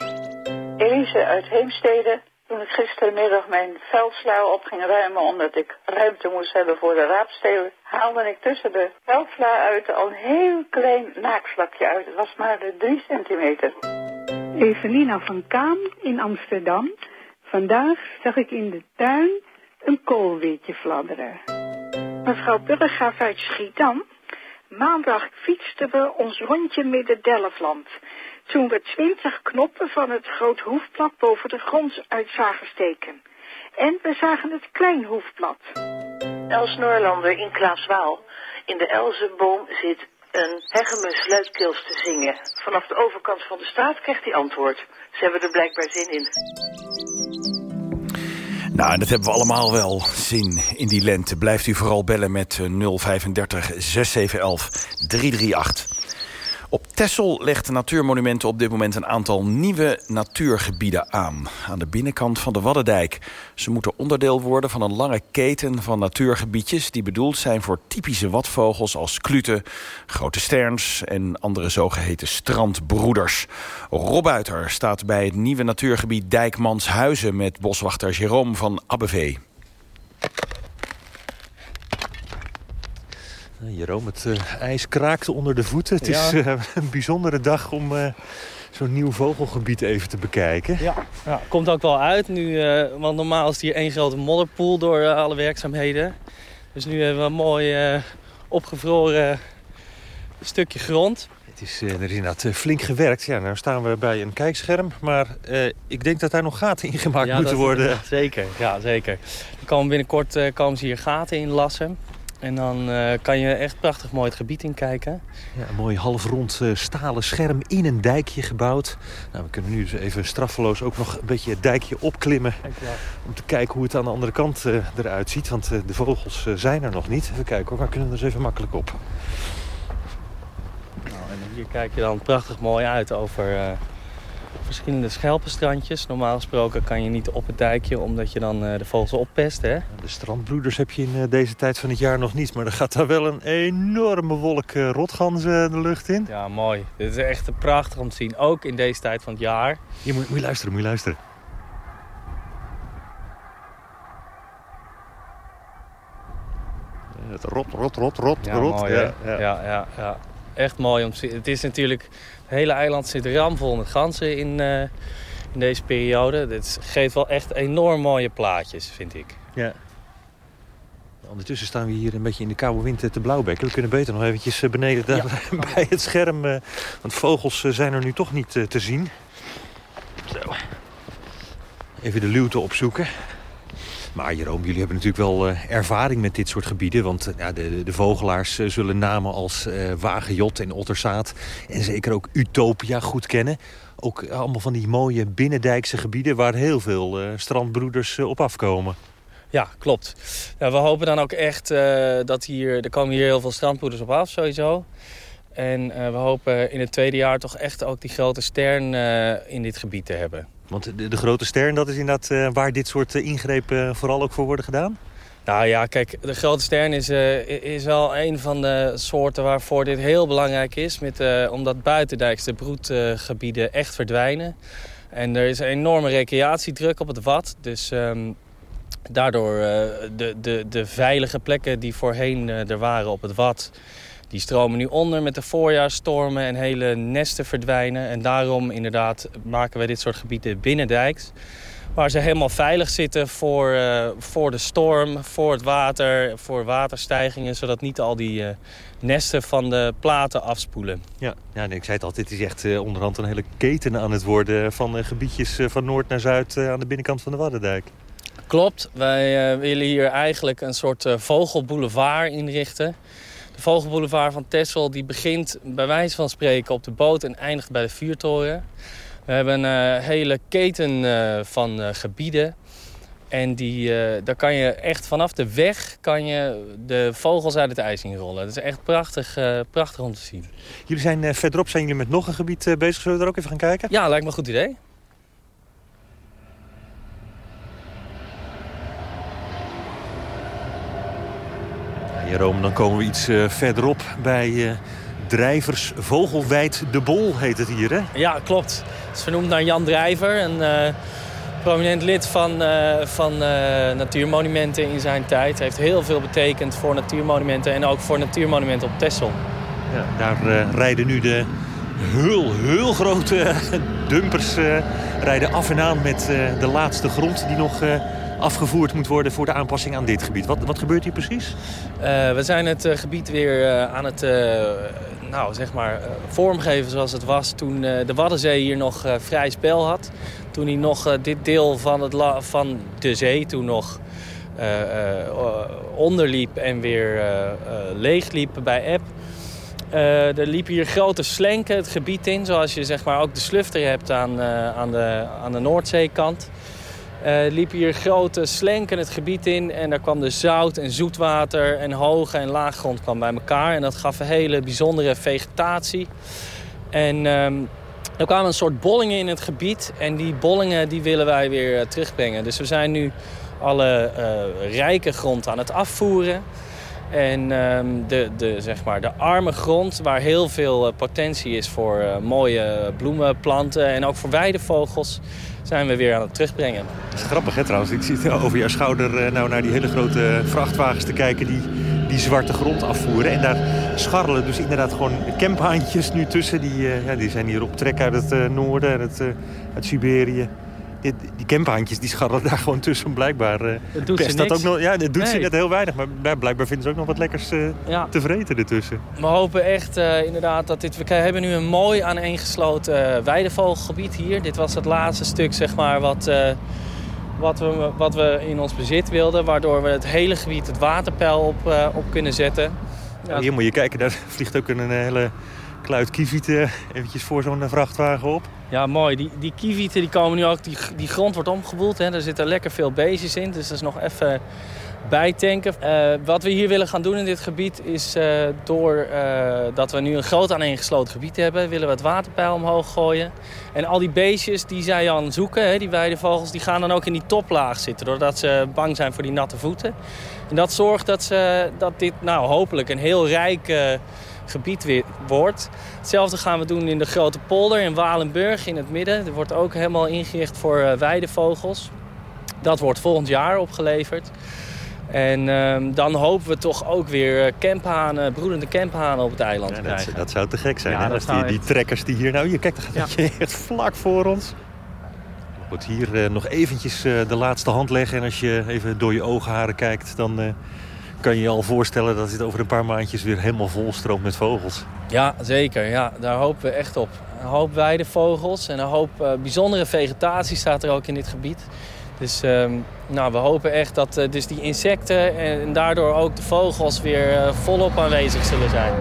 Elise uit Heemstede. Toen ik gistermiddag mijn veldsla op ging ruimen omdat ik ruimte moest hebben voor de raapstelen, haalde ik tussen de veldsla uit al een heel klein naakvlakje uit. Het was maar de drie centimeter. Evelina van Kaam in Amsterdam. Vandaag zag ik in de tuin een koolweetje fladderen. Mevrouw Burggraaf uit Schiedam. Maandag fietsten we ons rondje midden Delfland. Toen we twintig knoppen van het groot hoefblad boven de grond uit zagen steken. En we zagen het klein hoefblad. Els Noorlander in Klaaswaal. In de elzenboom zit een hegemus luidkeels te zingen. Vanaf de overkant van de straat krijgt hij antwoord. Ze hebben er blijkbaar zin in. Nou, en dat hebben we allemaal wel zin in die lente. Blijft u vooral bellen met 035 6711 338. Op Texel legt Natuurmonumenten op dit moment een aantal nieuwe natuurgebieden aan. Aan de binnenkant van de Waddendijk. Ze moeten onderdeel worden van een lange keten van natuurgebiedjes... die bedoeld zijn voor typische watvogels als kluten, grote sterns... en andere zogeheten strandbroeders. Rob Uiter staat bij het nieuwe natuurgebied Dijkmanshuizen... met boswachter Jerome van Abbevee. Jeroen, het uh, ijs kraakte onder de voeten. Het Ja. is [LAUGHS] uh, een bijzondere dag om uh, zo'n nieuw vogelgebied even te bekijken. Ja, ja, komt ook wel uit nu, want normaal is het hier één grote modderpoel door alle werkzaamheden. Dus nu hebben we een mooi opgevroren stukje grond. Het is, er is inderdaad flink gewerkt. Ja, nu staan we bij een kijkscherm, maar ik denk dat daar nog gaten in gemaakt ja, moeten dat, worden. Ja, zeker, ja, zeker. Er komen binnenkort komen ze hier gaten in lassen. En dan uh, kan je echt prachtig mooi het gebied in kijken. Ja, een mooi halfrond uh, stalen scherm in een dijkje gebouwd. Nou, we kunnen nu dus even straffeloos ook nog een beetje het dijkje opklimmen. Om te kijken hoe het aan de andere kant uh, eruit ziet. Want de vogels zijn er nog niet. Even kijken hoor, maar kunnen we er eens even makkelijk op. Nou, en hier kijk je dan prachtig mooi uit over verschillende schelpenstrandjes. Normaal gesproken kan je niet op het dijkje, omdat je dan uh, de vogels oppest. Hè? De strandbroeders heb je in uh, deze tijd van het jaar nog niet. Maar er gaat daar wel een enorme wolk uh, rotganzen de lucht in. Ja, mooi. Dit is echt prachtig om te zien. Ook in deze tijd van het jaar. Hier, moet, moet je luisteren, moet je luisteren. Het rot, rot, rot, rot, ja, rot. Mooi, ja, ja. Ja, ja, ja, Echt mooi om te zien. Het is natuurlijk... Het hele eiland zit ramvol met ganzen in, uh, in deze periode. Dit geeft wel echt enorm mooie plaatjes, vind ik. Ja. Ondertussen staan we hier een beetje in de koude wind te blauwbekken. We kunnen beter nog eventjes beneden daar ja. bij het scherm. Uh, want vogels zijn er nu toch niet uh, te zien. Zo. Even de luwte opzoeken. Maar Jeroen, jullie hebben natuurlijk wel uh, ervaring met dit soort gebieden. Want ja, de, de vogelaars uh, zullen namen als Wagenjot en Otterzaad... en zeker ook Utopia goed kennen. Ook allemaal van die mooie binnendijkse gebieden... waar heel veel strandbroeders op afkomen. Ja, klopt. We hopen dan ook echt dat hier... Er komen hier heel veel strandpoeders op af, sowieso. En we hopen in het tweede jaar toch echt ook die grote stern in dit gebied te hebben. Want de, de grote stern, dat is inderdaad waar dit soort ingrepen vooral ook voor worden gedaan? Nou ja, kijk, de grote stern is, uh, is wel een van de soorten waarvoor dit heel belangrijk is. Met, uh, omdat buitendijks de broedgebieden echt verdwijnen. En er is een enorme recreatiedruk op het wat. Dus um, daardoor uh, de, de, de veilige plekken die voorheen er waren op het wat... die stromen nu onder met de voorjaarsstormen en hele nesten verdwijnen. En daarom inderdaad maken we dit soort gebieden binnendijks waar ze helemaal veilig zitten voor, uh, voor de storm, voor het water, voor waterstijgingen... zodat niet al die uh, nesten van de platen afspoelen. Ja, ja nee, ik zei het al, dit is echt uh, onderhand een hele keten aan het worden... van gebiedjes van noord naar zuid aan de binnenkant van de Waddendijk. Klopt, wij willen hier eigenlijk een soort vogelboulevard inrichten. De vogelboulevard van Texel die begint bij wijze van spreken op de boot... en eindigt bij de vuurtoren... We hebben een uh, hele keten uh, van uh, gebieden. En die, daar kan je echt vanaf de weg kan je de vogels uit het ijs in rollen. Dat is echt prachtig, prachtig om te zien. Jullie zijn verderop, zijn jullie met nog een gebied bezig? Zullen we er ook even gaan kijken? Ja, lijkt me een goed idee. Ja, Jeroen, dan komen we iets verderop bij Drijvers Vogelwijd de Bol heet het hier, hè? Ja, klopt. Het is vernoemd naar Jan Drijver, een uh, prominent lid van, van natuurmonumenten in zijn tijd. Hij heeft heel veel betekend voor natuurmonumenten en ook voor natuurmonumenten op Texel. Ja, daar rijden nu de heel, heel grote [LAUGHS] dumpers rijden af en aan met de laatste grond die nog afgevoerd moet worden voor de aanpassing aan dit gebied. Wat, wat gebeurt hier precies? Uh, we zijn het uh, gebied weer uh, aan het nou, zeg maar, vormgeven zoals het was toen de Waddenzee hier nog vrij spel had. Toen hij nog dit deel van, het van de zee toen nog onderliep en weer leegliep bij Eb. er liepen hier grote slenken het gebied in, zoals je zeg maar, ook de slufter hebt aan, aan, de, aan de Noordzeekant. Uh, liepen hier grote slenken het gebied in en daar kwam de zout en zoetwater en hoge en laaggrond kwam bij elkaar. En dat gaf een hele bijzondere vegetatie. En um, er kwamen een soort bollingen in het gebied en die bollingen die willen wij weer uh, terugbrengen. Dus we zijn nu alle uh, rijke grond aan het afvoeren. En um, de, de, zeg maar, de arme grond waar heel veel potentie is voor mooie bloemenplanten en ook voor weidevogels zijn we weer aan het terugbrengen. Is grappig hè trouwens. Ik zit over jouw schouder uh, nou naar die hele grote vrachtwagens te kijken die die zwarte grond afvoeren. En daar scharrelen dus inderdaad gewoon camphaantjes nu tussen. Die, uh, ja, die zijn hier op trek uit het uh, noorden, uit, uit Siberië die, die camphaantjes die scharrelen daar gewoon tussen. Blijkbaar uh, dat doet ze dat ook nog. Ja, dat doet nee. ze net heel weinig. Maar blijkbaar vinden ze ook nog wat lekkers uh, ja. te vreten ertussen. We hopen echt uh, inderdaad dat dit... We hebben nu een mooi aaneengesloten weidevogelgebied hier. Dit was het laatste stuk, zeg maar, wat... wat we, wat we in ons bezit wilden, waardoor we het hele gebied het waterpeil op, op kunnen zetten. Ja, hier moet je kijken, daar [LAUGHS] vliegt ook een hele kluit kievieten eventjes voor zo'n vrachtwagen op. Ja, mooi. Die, die kievieten die komen nu ook, die, die grond wordt omgewoeld. Hè. Er zitten lekker veel beestjes in, dus dat is nog even bijtanken. Uh, wat we hier willen gaan doen in dit gebied is uh, door dat we nu een groot aaneengesloten gebied hebben, willen we het waterpeil omhoog gooien. En al die beestjes die zij aan zoeken, hè, die weidevogels, die gaan dan ook in die toplaag zitten, doordat ze bang zijn voor die natte voeten. En dat zorgt dat, ze, dat dit nou hopelijk een heel rijk gebied weer wordt. Hetzelfde gaan we doen in de Grote Polder in Walenburg in het midden. Er wordt ook helemaal ingericht voor uh, weidevogels. Dat wordt volgend jaar opgeleverd. En um, dan hopen we toch ook weer camphanen, broedende camphanen op het eiland ja, te krijgen. Dat, dat, zou te gek zijn. Ja, Als die, die trekkers die hier... Nou, hier, kijk, dat gaat ja. echt vlak voor ons. Goed, hier uh, nog eventjes uh, de laatste hand leggen. En als je even door je ogenharen kijkt, dan... Kan je je al voorstellen dat dit over een paar maandjes weer helemaal vol stroomt met vogels. Ja, zeker. Ja, daar hopen we echt op. Een hoop weidevogels en een hoop uh, bijzondere vegetatie staat er ook in dit gebied. Dus uh, nou, we hopen echt dat uh, dus die insecten en daardoor ook de vogels weer uh, volop aanwezig zullen zijn.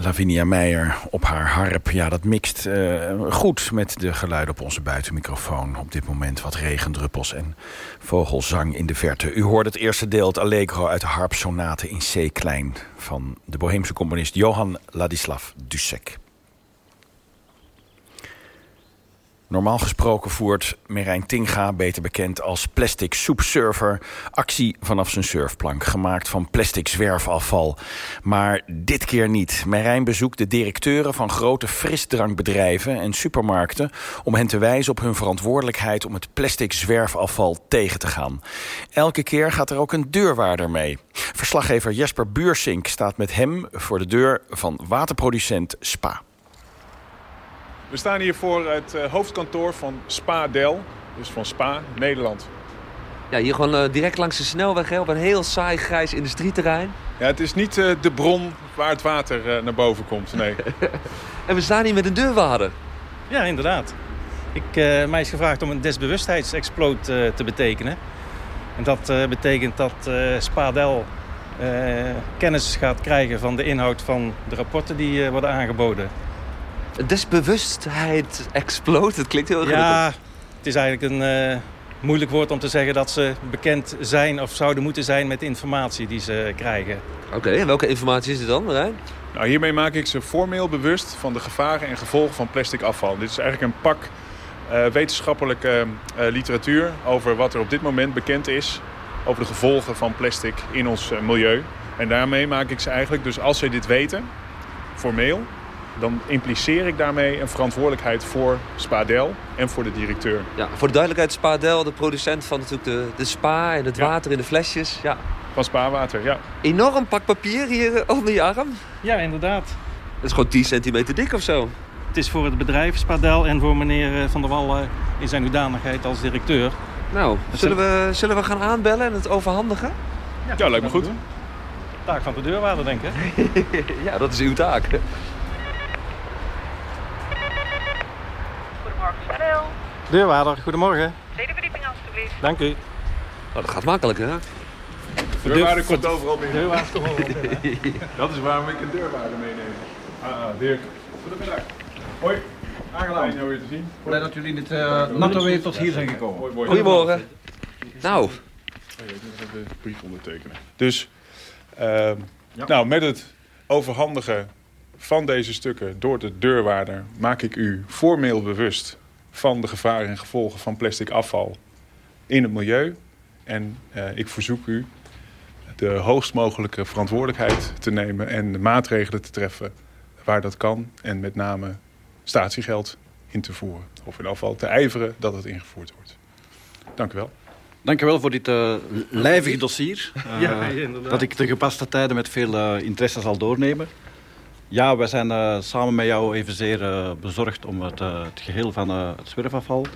Lavinia Meijer op haar harp. Ja, dat mixt uh, goed met de geluiden op onze buitenmicrofoon. Op dit moment wat regendruppels en vogelzang in de verte. U hoorde het eerste deel, het Allegro uit de harpsonate in C-klein... van de Boheemse componist Johann Ladislav Dussek. Normaal gesproken voert Merijn Tinga, beter bekend als plastic soepsurfer... actie vanaf zijn surfplank, gemaakt van plastic zwerfafval. Maar dit keer niet. Merijn bezoekt de directeuren van grote frisdrankbedrijven en supermarkten... om hen te wijzen op hun verantwoordelijkheid om het plastic zwerfafval tegen te gaan. Elke keer gaat er ook een deurwaarder mee. Verslaggever Jesper Buursink staat met hem voor de deur van waterproducent Spa. We staan hier voor het uh, hoofdkantoor van Spa Del, dus van Spa, Nederland. Ja, hier gewoon uh, direct langs de snelweg, hè, op een heel saai grijs industrieterrein. Ja, het is niet uh, de bron waar het water naar boven komt, nee. [LAUGHS] en we staan hier met een deurwaarder. Ja, inderdaad. Ik, mij is gevraagd om een desbewustheidsexploot te betekenen. En dat betekent dat Spa Del kennis gaat krijgen van de inhoud van de rapporten die worden aangeboden desbewustheid explode. Het klinkt heel erg. Ja, het is eigenlijk een uh, moeilijk woord om te zeggen dat ze bekend zijn of zouden moeten zijn met de informatie die ze krijgen. Oké, en welke informatie is het dan, Marijn? Nou, hiermee maak ik ze formeel bewust van de gevaren en gevolgen van plastic afval. Dit is eigenlijk een pak uh, wetenschappelijke uh, literatuur over wat er op dit moment bekend is over de gevolgen van plastic in ons milieu. En daarmee maak ik ze eigenlijk, dus als zij dit weten, formeel, dan impliceer ik daarmee een verantwoordelijkheid voor Spadel en voor de directeur. Ja, voor de duidelijkheid, Spadel, de producent van natuurlijk de, de spa en het water in de flesjes. Ja. Van spaarwater, ja. Enorm pak papier hier onder je arm. Ja, inderdaad. Het is gewoon 10 centimeter dik of zo. Het is voor het bedrijf Spadel en voor meneer eh, Van der Wal in zijn hoedanigheid als directeur. Nou, zullen we, zullen we gaan aanbellen en het overhandigen? Ja, ja lijkt me goed. Taak van de deurwaarder, denk ik. [LAUGHS] ja, dat is uw taak. Deurwaarder, goedemorgen. Tweede verdieping alstublieft. Dank u. Oh, dat gaat makkelijk, hè? De deurwaarder komt overal binnen. Deurwaarder komt overal binnen. [LAUGHS] dat is waarom ik een deurwaarder meeneem. Ah, Dirk. Goedemiddag. Hoi. Aangenaam jou weer te zien. Blij dat jullie in het uh, natte weer tot hier zijn gekomen. Goedemorgen. Nou. Oh, ik moet even de brief ondertekenen. Dus, uh, ja. nou, met het overhandigen van deze stukken door de deurwaarder maak ik u formeel bewust van de gevaren en gevolgen van plastic afval in het milieu. En uh, ik verzoek u de hoogst mogelijke verantwoordelijkheid te nemen en de maatregelen te treffen waar dat kan. En met name statiegeld in te voeren. Of in ieder geval te ijveren dat het ingevoerd wordt. Dank u wel. Dank u wel voor dit uh, lijvige dossier. Uh, ja, dat ik de gepaste tijden met veel uh, interesse zal doornemen. Ja, wij zijn uh, samen met jou evenzeer uh, bezorgd om het, uh, het geheel van het zwerfafval.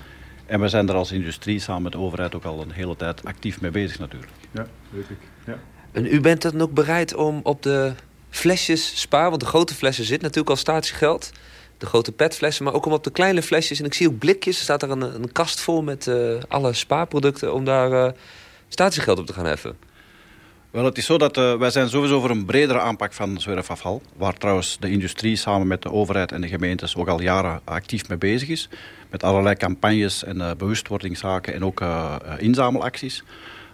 En we zijn er als industrie samen met de overheid ook al een hele tijd actief mee bezig natuurlijk. Ja, weet ik. Ja. En u bent dan ook bereid om op de flesjes spaar, want de grote flessen zit natuurlijk al statiegeld. De grote petflessen, maar ook om op de kleine flesjes. En ik zie ook blikjes, er staat er een, een kast vol met alle spaarproducten om daar statiegeld op te gaan heffen. Wel, het is zo dat uh, wij zijn sowieso voor een bredere aanpak van zwerfafval. Waar trouwens de industrie samen met de overheid en de gemeentes ook al jaren actief mee bezig is. Met allerlei campagnes en uh, bewustwordingszaken en ook uh, inzamelacties.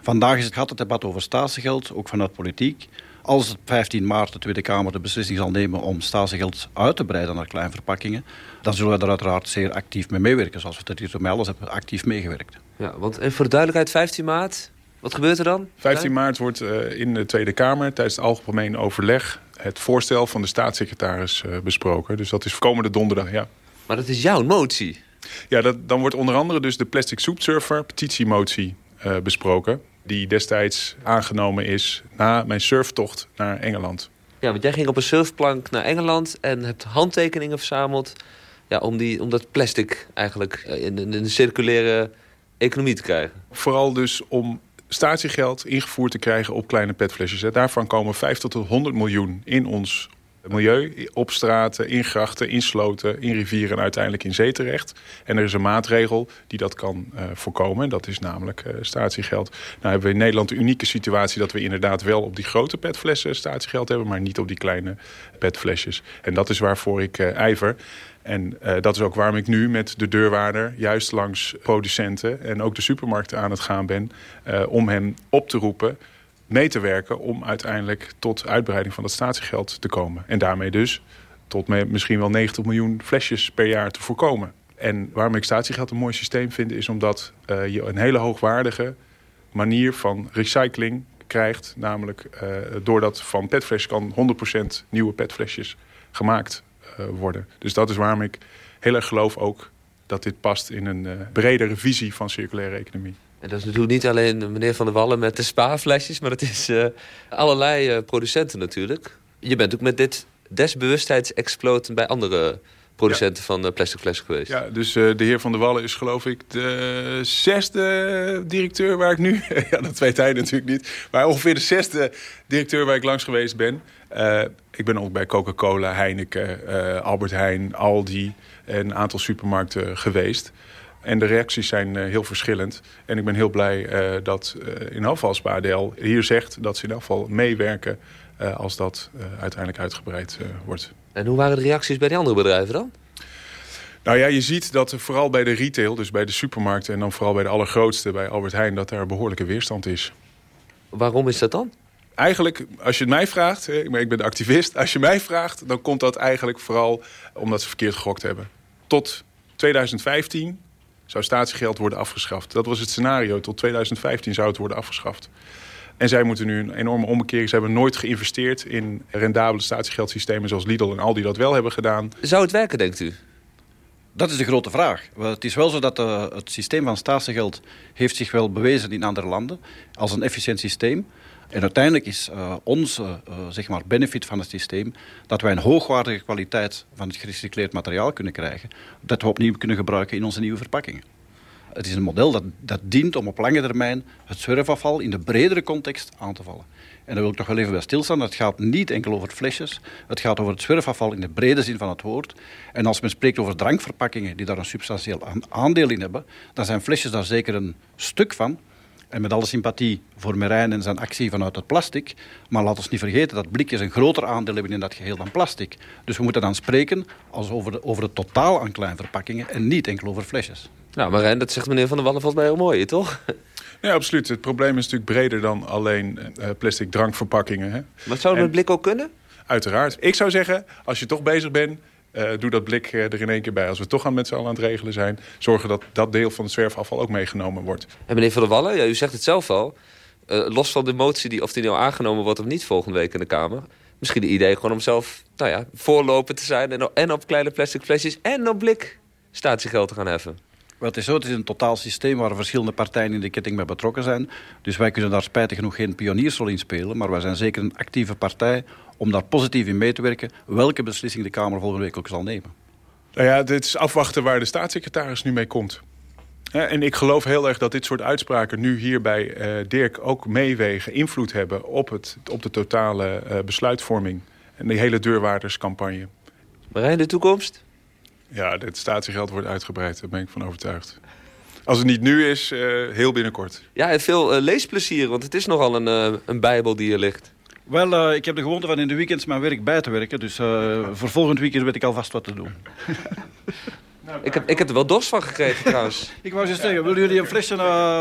Vandaag is het gaat het debat over statiegeld, ook vanuit politiek. Als het 15 maart de Tweede Kamer de beslissing zal nemen om statiegeld uit te breiden naar kleinverpakkingen, dan zullen wij er uiteraard zeer actief mee meewerken. Zoals we het hier bij alles hebben actief meegewerkt. Ja, want en voor de duidelijkheid, 15 maart, wat gebeurt er dan? 15 maart wordt uh, in de Tweede Kamer tijdens het algemeen overleg... het voorstel van de staatssecretaris uh, besproken. Dus dat is komende donderdag, ja. Maar dat is jouw motie? Ja, dat, dan wordt onder andere dus de plastic soepsurfer petitiemotie uh, besproken... die destijds aangenomen is na mijn surftocht naar Engeland. Ja, want jij ging op een surfplank naar Engeland... en hebt handtekeningen verzameld... Ja, om, die, om dat plastic eigenlijk in, in een circulaire economie te krijgen. Vooral dus om statiegeld ingevoerd te krijgen op kleine petflesjes. Daarvan komen 50 tot 100 miljoen in ons milieu op straten, in grachten, in sloten, in rivieren en uiteindelijk in zee terecht. En er is een maatregel die dat kan uh, voorkomen. Dat is namelijk uh, statiegeld. Nou hebben we in Nederland de unieke situatie dat we inderdaad wel op die grote petflessen statiegeld hebben, maar niet op die kleine petflesjes. En dat is waarvoor ik uh, ijver. En uh, dat is ook waarom ik nu met de deurwaarder juist langs producenten en ook de supermarkten aan het gaan ben uh, om hen op te roepen mee te werken om uiteindelijk tot uitbreiding van het statiegeld te komen. En daarmee dus tot misschien wel 90 miljoen flesjes per jaar te voorkomen. En waarom ik statiegeld een mooi systeem vind... is omdat uh, je een hele hoogwaardige manier van recycling krijgt. Namelijk uh, doordat van petflesjes kan 100% nieuwe petflesjes gemaakt worden. Dus dat is waarom ik heel erg geloof ook dat dit past in een bredere visie van circulaire economie. En dat is natuurlijk niet alleen meneer Van der Wallen met de spaarflesjes... maar het is uh, allerlei producenten natuurlijk. Je bent ook met dit desbewustheidsexploot bij andere producenten ja. van uh, plastic flessen geweest. Ja, dus de heer Van der Wallen is geloof ik de zesde directeur waar ik nu... [LAUGHS] ja, dat weet hij natuurlijk niet. Maar ongeveer de zesde directeur waar ik langs geweest ben. ik ben ook bij Coca-Cola, Heineken, Albert Heijn, Aldi... en een aantal supermarkten geweest... En de reacties zijn heel verschillend. En ik ben heel blij uh, dat in afval Spaardeel hier zegt dat ze in geval meewerken als dat uiteindelijk uitgebreid wordt. En hoe waren de reacties bij die andere bedrijven dan? Nou ja, je ziet dat vooral bij de retail, dus bij de supermarkten... en dan vooral bij de allergrootste, bij Albert Heijn... dat daar behoorlijke weerstand is. Waarom is dat dan? Eigenlijk, als je het mij vraagt, ik ben de activist... als je mij vraagt, dan komt dat eigenlijk vooral omdat ze verkeerd gegokt hebben. Tot 2015 zou statiegeld worden afgeschaft. Dat was het scenario. Tot 2015 zou het worden afgeschaft. En zij moeten nu een enorme omkering. Ze hebben nooit geïnvesteerd in rendabele statiegeldsystemen... zoals Lidl en Aldi dat wel hebben gedaan. Zou het werken, denkt u? Dat is de grote vraag. Het is wel zo dat uh, het systeem van statiegeld... heeft zich wel bewezen in andere landen als een efficiënt systeem. En uiteindelijk is uh, onze uh, zeg maar benefit van het systeem... dat wij een hoogwaardige kwaliteit van het gerecycleerd materiaal kunnen krijgen... dat we opnieuw kunnen gebruiken in onze nieuwe verpakkingen. Het is een model dat, dat dient om op lange termijn het zwerfafval in de bredere context aan te vallen. En daar wil ik toch wel even bij stilstaan. Het gaat niet enkel over flesjes. Het gaat over het zwerfafval in de brede zin van het woord. En als men spreekt over drankverpakkingen die daar een substantieel aandeel in hebben... dan zijn flesjes daar zeker een stuk van. En met alle sympathie voor Merijn en zijn actie vanuit het plastic. Maar laat ons niet vergeten dat blikjes een groter aandeel hebben in dat geheel dan plastic. Dus we moeten dan spreken als over, de, over het totaal aan kleinverpakkingen en niet enkel over flesjes. Nou, Marijn, dat zegt meneer Van der Wallen volgens mij heel mooi, toch? [LAUGHS] Ja, absoluut. Het probleem is natuurlijk breder dan alleen uh, plastic drankverpakkingen. Hè? Maar zou dat met blik ook kunnen? Uiteraard. Ik zou zeggen, als je toch bezig bent... Uh, doe dat blik uh, er in één keer bij. Als we toch aan met z'n allen aan het regelen zijn... zorgen dat dat deel van het zwerfafval ook meegenomen wordt. En meneer Van der Wallen, ja, u zegt het zelf al... Uh, los van de motie, die, of die nou aangenomen wordt of niet volgende week in de Kamer... misschien het idee gewoon om zelf nou ja, voorloper te zijn... En, en op kleine plastic flesjes en op blik statiegeld te gaan heffen. Wel, het is zo, het is een totaal systeem waar verschillende partijen in de ketting bij betrokken zijn. Dus wij kunnen daar spijtig genoeg geen pioniersrol in spelen. Maar wij zijn zeker een actieve partij om daar positief in mee te werken. Welke beslissing de Kamer volgende week ook zal nemen. Nou ja, dit is afwachten waar de staatssecretaris nu mee komt. En ik geloof heel erg dat dit soort uitspraken nu hier bij uh, Dirk ook meewegen, invloed hebben op, het, op de totale uh, besluitvorming. En die hele deurwaarderscampagne. Maar in de toekomst? Ja, het statiegeld wordt uitgebreid, daar ben ik van overtuigd. Als het niet nu is, uh, heel binnenkort. Ja, en veel uh, leesplezier, want het is nogal een, uh, een bijbel die hier ligt. Wel, ik heb de gewoonte van in de weekends mijn werk bij te werken. Dus voor volgend weekend weet ik alvast wat te doen. [LAUGHS] ik, heb, ik heb er wel dorst van gekregen trouwens. [LAUGHS] ik wou eens zeggen, willen jullie een flesje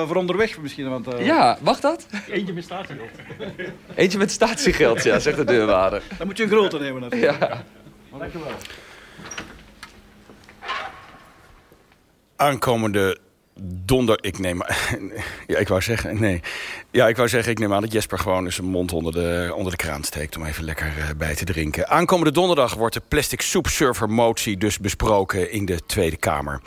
voor onderweg misschien? Want, ja, mag dat? Eentje met statiegeld. [LAUGHS] Eentje met statiegeld, ja, zegt de deurwaarder. Dan moet je een grote nemen natuurlijk. Ja. Maar dankjewel. Aankomende donder... Ik neem... [LAUGHS] Ja, ik wou zeggen... Nee. Ja, ik wou zeggen, ik neem aan dat Jesper gewoon eens zijn mond onder de, onder de kraan steekt... om even lekker uh, bij te drinken. Aankomende donderdag wordt de plastic soepserver motie dus besproken in de Tweede Kamer.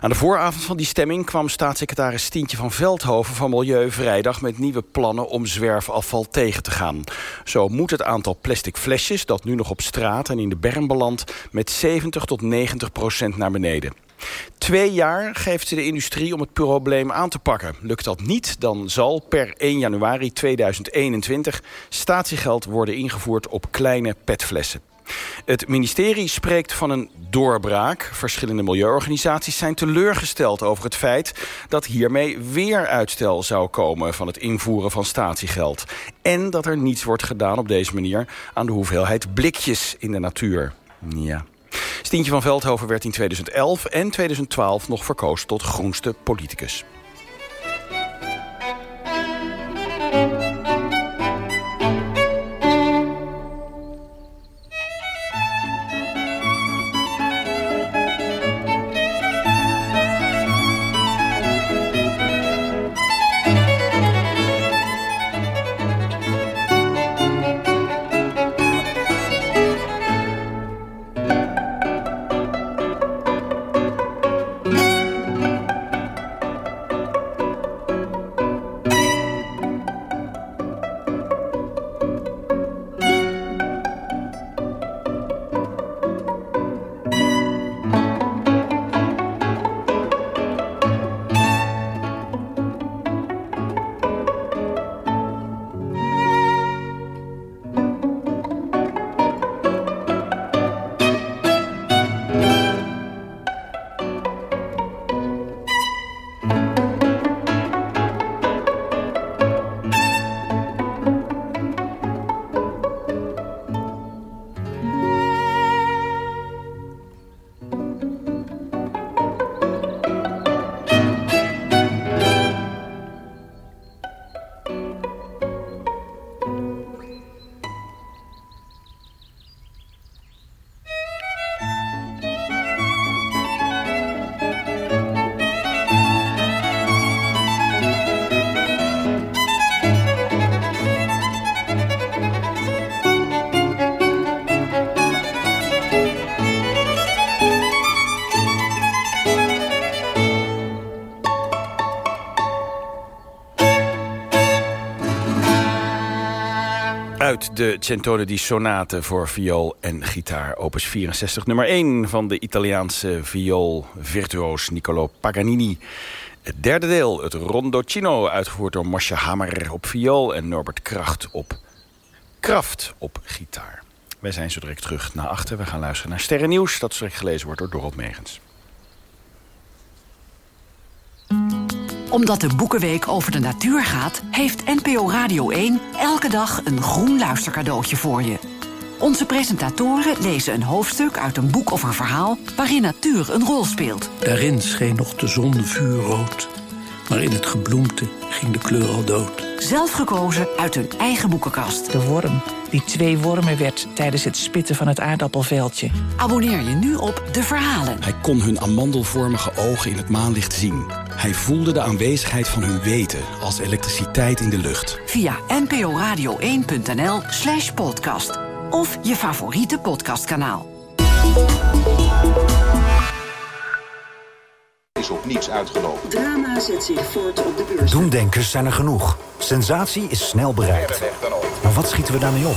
Aan de vooravond van die stemming kwam staatssecretaris Stientje van Veldhoven van Milieu vrijdag... met nieuwe plannen om zwerfafval tegen te gaan. Zo moet het aantal plastic flesjes dat nu nog op straat en in de berm belandt... met 70 tot 90 procent naar beneden. Twee jaar geeft de industrie om het probleem aan te pakken. Lukt dat niet, dan zal per 1 januari 2021 statiegeld worden ingevoerd op kleine petflessen. Het ministerie spreekt van een doorbraak. Verschillende milieuorganisaties zijn teleurgesteld over het feit... dat hiermee weer uitstel zou komen van het invoeren van statiegeld. En dat er niets wordt gedaan op deze manier... aan de hoeveelheid blikjes in de natuur. Ja. Stientje van Veldhoven werd in 2011 en 2012 nog verkozen tot groenste politicus. Uit de Centone di Sonate voor viool en gitaar. Opus 64, nummer 1 van de Italiaanse viool-virtuoos Niccolo Paganini. Het derde deel, het Rondocino, uitgevoerd door Moshe Hammer op viool... en Norbert Kracht op kraft op gitaar. Wij zijn zo direct terug naar achter. We gaan luisteren naar Sterrennieuws, dat direct gelezen wordt door Dorot Megens omdat de Boekenweek over de natuur gaat... heeft NPO Radio 1 elke dag een groen luistercadeautje voor je. Onze presentatoren lezen een hoofdstuk uit een boek of een verhaal... waarin natuur een rol speelt. Daarin scheen nog de zon vuurrood. Maar in het gebloemte ging de kleur al dood. Zelf gekozen uit hun eigen boekenkast. De worm die twee wormen werd tijdens het spitten van het aardappelveldje. Abonneer je nu op De Verhalen. Hij kon hun amandelvormige ogen in het maanlicht zien. Hij voelde de aanwezigheid van hun weten als elektriciteit in de lucht. Via nporadio1.nl slash podcast. Of je favoriete podcastkanaal. is op niets uitgelopen. Drama zet zich voort op de beurs. Doemdenkers zijn er genoeg. Sensatie is snel bereikt. Maar wat schieten we daarmee op?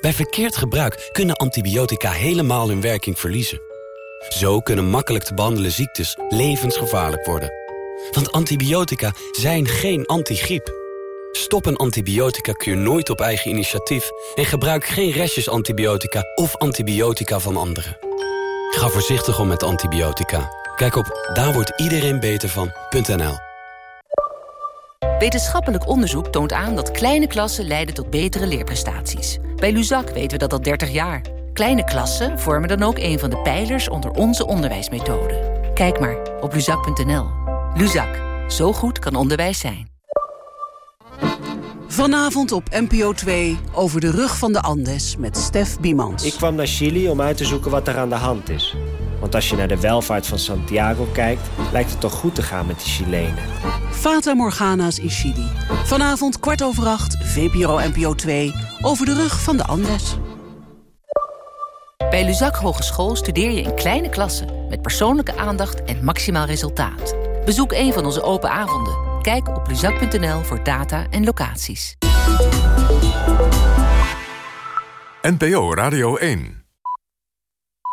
bij verkeerd gebruik kunnen antibiotica helemaal hun werking verliezen. Zo kunnen makkelijk te behandelen ziektes levensgevaarlijk worden. Want antibiotica zijn geen antigriep. Stop een antibiotica-kuur nooit op eigen initiatief... en gebruik geen restjes antibiotica of antibiotica van anderen. Ga voorzichtig om met antibiotica. Kijk op daar van.nl. Wetenschappelijk onderzoek toont aan dat kleine klassen leiden tot betere leerprestaties. Bij Luzak weten we dat al 30 jaar. Kleine klassen vormen dan ook een van de pijlers onder onze onderwijsmethode. Kijk maar op luzak.nl. Luzak, zo goed kan onderwijs zijn. Vanavond op NPO 2 over de rug van de Andes met Stef Biemans. Ik kwam naar Chili om uit te zoeken wat er aan de hand is. Want als je naar de welvaart van Santiago kijkt, lijkt het toch goed te gaan met de Chilenen. Fata Morgana's in Chili. Vanavond kwart over acht, VPRO NPO 2, over de rug van de Andes. Bij Luzak Hogeschool studeer je in kleine klassen... met persoonlijke aandacht en maximaal resultaat. Bezoek een van onze open avonden. Kijk op luzak.nl voor data en locaties. NPO Radio 1